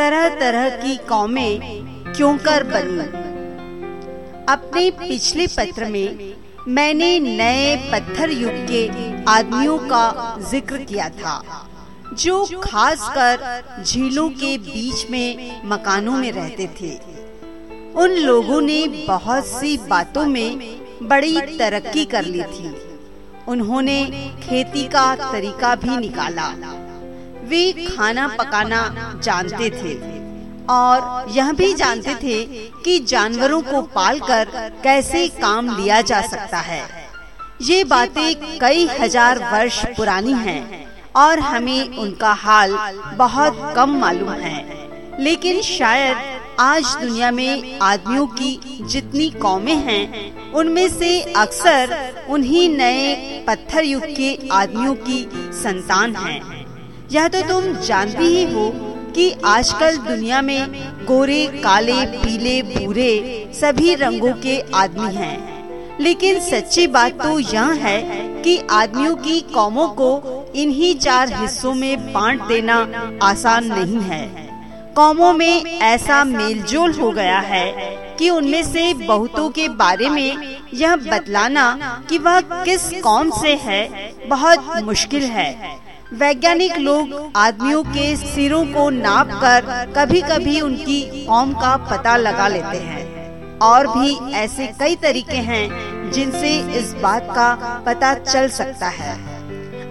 तरह तरह की कौमें क्यों कर बनी? अपने पिछले पत्र में मैंने नए पत्थर युग के आदमियों का ज़िक्र किया था, जो खासकर झीलों के बीच में मकानों में रहते थे। उन लोगों ने बहुत सी बातों में बड़ी तरक्की कर ली थी। उन्होंने खेती का तरीका भी निकाला। वे खाना पकाना जानते थे। और यह भी जानते थे कि जानवरों को पालकर कैसे काम लिया जा सकता है। ये बातें कई हज़ार वर्ष पुरानी हैं और हमें उनका हाल बहुत कम मालूम है। लेकिन शायद आज दुनिया में आदमियों की जितनी कौमें हैं, उनमें से अक्सर उन्हीं नए पत्थर युग के आदमियों की संतान हैं। यह तो तुम जानती ही हो कि आजकल दुनिया में गोरे, काले, पीले, भूरे सभी रंगों के आदमी हैं। लेकिन सच्ची बात तो यह है कि आदमियों की कौमों को इन्हीं चार हिस्सों में बांट देना आसान नहीं है कौमों में ऐसा मेलजोल हो गया है कि उनमें से बहुतों के बारे में यह बतलाना कि वह किस कौम से है, बहुत मुश्किल है वैज्ञानिक लोग आदमियों के सिरों को नाप कर कभी कभी उनकी कौम का पता लगा लेते हैं। और भी ऐसे कई तरीके हैं जिनसे इस बात का पता चल सकता है।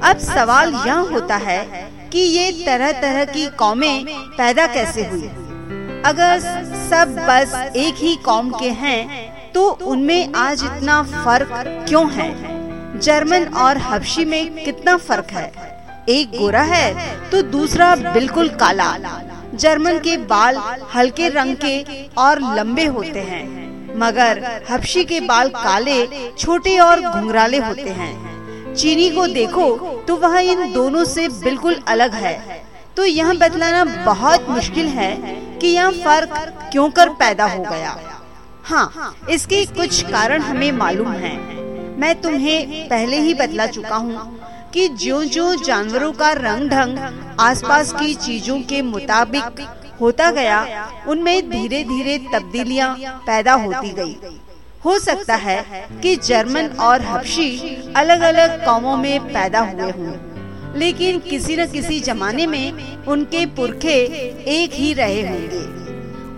अब सवाल यह होता है कि ये तरह तरह की कौमें पैदा कैसे हुई? अगर सब बस एक ही कौम के हैं तो उनमें आज इतना फ़र्क क्यों है? जर्मन और हबशी में कितना फ़र्क है? एक गोरा है तो दूसरा बिल्कुल काला। जर्मन के बाल हल्के रंग के और लंबे होते हैं, मगर हबशी के बाल काले, छोटे और घुंघराले होते हैं। चीनी को देखो तो वह इन दोनों से बिल्कुल अलग है। तो यह बतलाना बहुत मुश्किल है कि यह फ़र्क क्यों कर पैदा हो गया। हाँ इसके कुछ कारण हमें मालूम है। मैं तुम्हें पहले ही बतला चुका हूँ कि जो जो जानवरों का रंग ढंग आसपास की चीज़ों के मुताबिक होता गया उनमें धीरे धीरे तब्दीलियाँ पैदा होती गई। हो सकता है कि जर्मन और हबशी अलग अलग कौमों में पैदा हुए हों, लेकिन किसी न किसी जमाने में उनके पुरखे एक ही रहे होंगे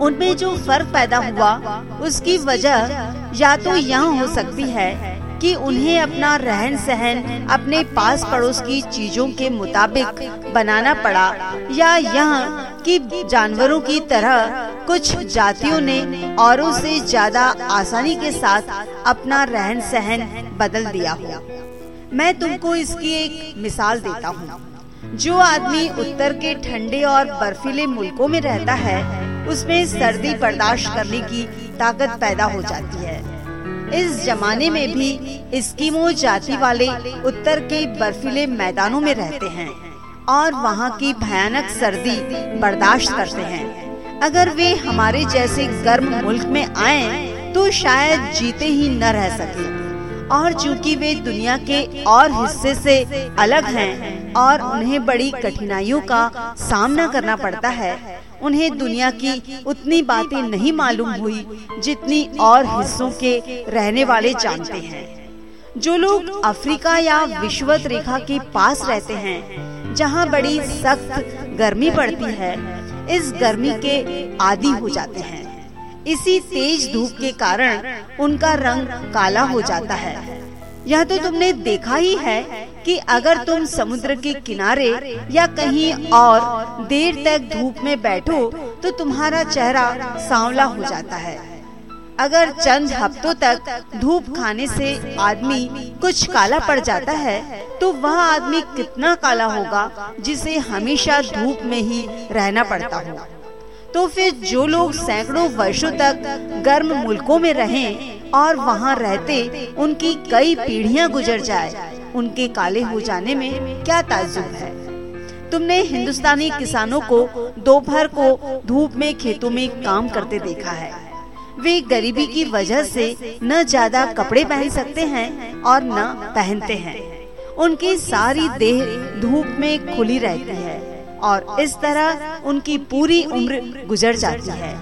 उनमें जो फ़र्क पैदा हुआ उसकी वजह या तो यह हो सकती है कि उन्हें अपना रहन सहन अपने पास पड़ोस की चीज़ों के मुताबिक बनाना पड़ा या यह कि जानवरों की तरह कुछ जातियों ने औरों से ज़्यादा आसानी के साथ अपना रहन सहन बदल दिया हो। मैं तुमको इसकी एक मिसाल देता हूँ। जो आदमी उत्तर के ठंडे और बर्फीले मुल्कों में रहता है, उसमें सर्दी बर्दाश्त करने की ताकत पैदा हो जाती है। इस जमाने में भी इस्कीमो जाति वाले उत्तर के बर्फीले मैदानों में रहते हैं और वहाँ की भयानक सर्दी बर्दाश्त करते हैं। अगर वे हमारे जैसे गर्म मुल्क में आए तो शायद जीते ही न रह सके। और चूँकि वे दुनिया के और हिस्से से अलग हैं और उन्हें बड़ी कठिनाइयों का सामना करना पड़ता है उन्हें दुनिया की उतनी बातें नहीं मालूम हुई जितनी और हिस्सों के रहने वाले जानते हैं। जो लोग अफ्रीका या विश्वत रेखा के पास रहते हैं जहाँ बड़ी सख्त गर्मी पड़ती है इस गर्मी के आदि हो जाते हैं। इसी तेज धूप के कारण उनका रंग काला हो जाता है। यह तो तुमने देखा ही है कि अगर तुम समुद्र के किनारे या कहीं और देर तक धूप में बैठो तो तुम्हारा चेहरा सांवला हो जाता है। अगर चंद हफ्तों तक धूप खाने से आदमी कुछ काला पड़ जाता है तो वह आदमी कितना काला होगा, जिसे हमेशा धूप में ही रहना पड़ता हो। तो फिर जो लोग सैकड़ों वर्षों तक गर्म मुल्कों में रहें और वहाँ रहते उनकी कई पीढ़ियाँ गुजर जाए। उनके काले हो जाने में क्या ताजुब है? तुमने हिंदुस्तानी किसानों को दोपहर को धूप में खेतों में काम करते देखा है। वे गरीबी की वजह से न ज़्यादा कपड़े पहन सकते हैं और न पहनते हैं। उनकी सारी देह धूप में खुली रहती है और इस तरह उनकी पूरी उम्र गुजर जाती है।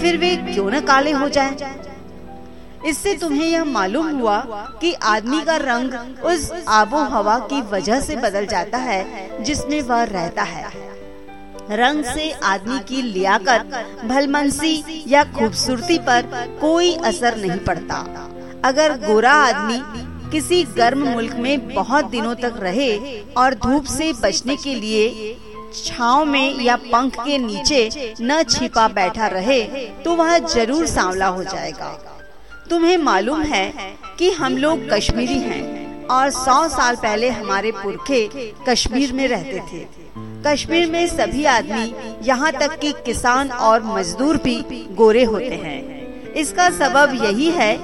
फिर वे क्यों न काले हो जाएँ? इससे तुम्हें यह मालूम हुआ कि आदमी का रंग उस आबो हवा की वजह से बदल जाता है, जिसमें वह रहता है। रंग से आदमी की लियाकत, भलमनसी या खूबसूरती पर कोई असर नहीं पड़ता। अगर गोरा आदमी किसी गर्म मुल्क में बहुत दिनों तक रहे और धूप से बचने के लिए छाव में या पंख के नीचे न छिपा बैठा रहे तो वह ज़रूर सांवला हो जाएगा। तुम्हें मालूम है कि हम लोग कश्मीरी हैं और सौ साल पहले हमारे पुरखे कश्मीर में रहते थे। कश्मीर में सभी आदमी यहाँ तक कि किसान और मजदूर भी गोरे होते हैं। इसका सबब यही है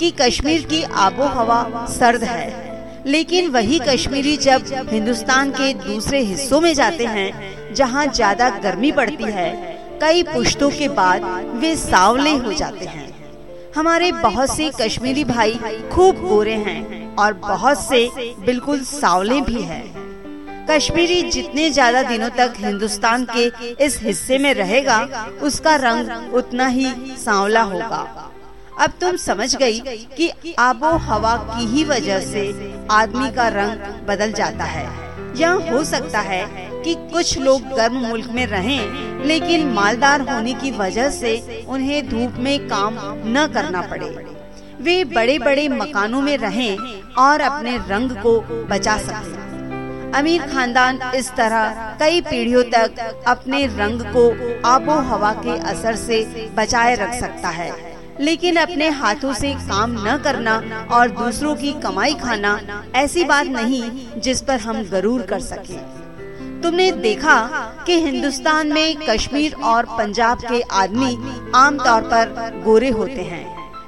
कि कश्मीर की आबो हवा सर्द है। लेकिन वही कश्मीरी जब हिंदुस्तान के दूसरे हिस्सों में जाते हैं जहाँ ज़्यादा गर्मी पड़ती है कई पुश्तों के बाद वे सावले हो जाते हैं। हमारे बहुत से कश्मीरी भाई खूब गोरे हैं और बहुत से बिल्कुल सावले भी हैं। कश्मीरी जितने ज़्यादा दिनों तक हिंदुस्तान के इस हिस्से में रहेगा उसका रंग उतना ही सांवला होगा। अब तुम समझ गई कि आबो हवा की ही वजह से आदमी का रंग बदल जाता है। या हो सकता है कि कुछ लोग गर्म मुल्क में रहें, लेकिन मालदार होने की वजह से उन्हें धूप में काम न करना पड़े वे बड़े बड़े मकानों में रहें और अपने रंग को बचा सकें। अमीर खानदान इस तरह कई पीढ़ियों तक अपने रंग को आबो हवा के असर से बचाए रख सकता है लेकिन अपने हाथों से काम न करना और दूसरों की कमाई खाना ऐसी बात नहीं जिस पर हम गरूर कर सकें। तुमने देखा कि हिंदुस्तान में कश्मीर और पंजाब के आदमी आमतौर पर गोरे होते हैं।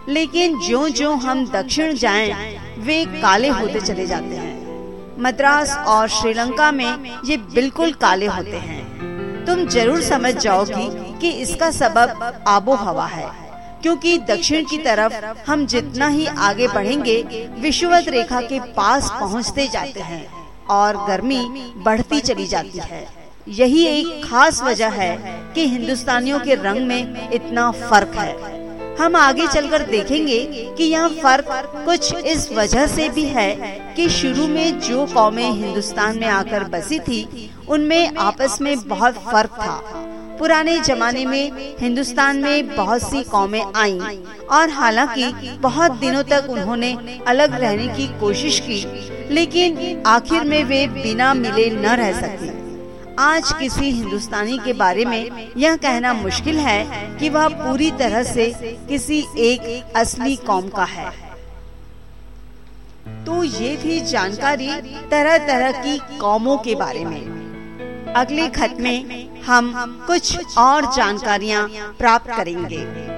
लेकिन जो जो हम दक्षिण जाएँ, वे काले होते चले जाते हैं। मद्रास और श्रीलंका में ये बिल्कुल काले होते हैं। तुम ज़रूर समझ जाओगी कि इसका सबब आबो हवा है क्योंकि दक्षिण की तरफ़ हम जितना ही आगे बढ़ेंगे विश्ववत रेखा के पास पहुँचते जाते हैं। और गर्मी बढ़ती चली जाती है। यही एक खास वजह है कि हिंदुस्तानियों के रंग में इतना फ़र्क है। हम आगे चलकर देखेंगे कि यह फ़र्क कुछ इस वजह से भी है कि शुरू में जो कौमे हिंदुस्तान में आकर बसी थी, उनमें आपस में बहुत फ़र्क था। पुराने जमाने में हिंदुस्तान में बहुत सी कौमें आईं और हालाँकि बहुत दिनों तक उन्होंने अलग रहने की कोशिश की, लेकिन आखिर में वे बिना मिले न रह सके। आज किसी हिंदुस्तानी के बारे में यह कहना मुश्किल है कि वह पूरी तरह से किसी एक असली कौम का है। तो ये थी जानकारी तरह तरह की कौमों के बारे में। अगले खत में हम कुछ और जानकारियाँ प्राप्त करेंगे।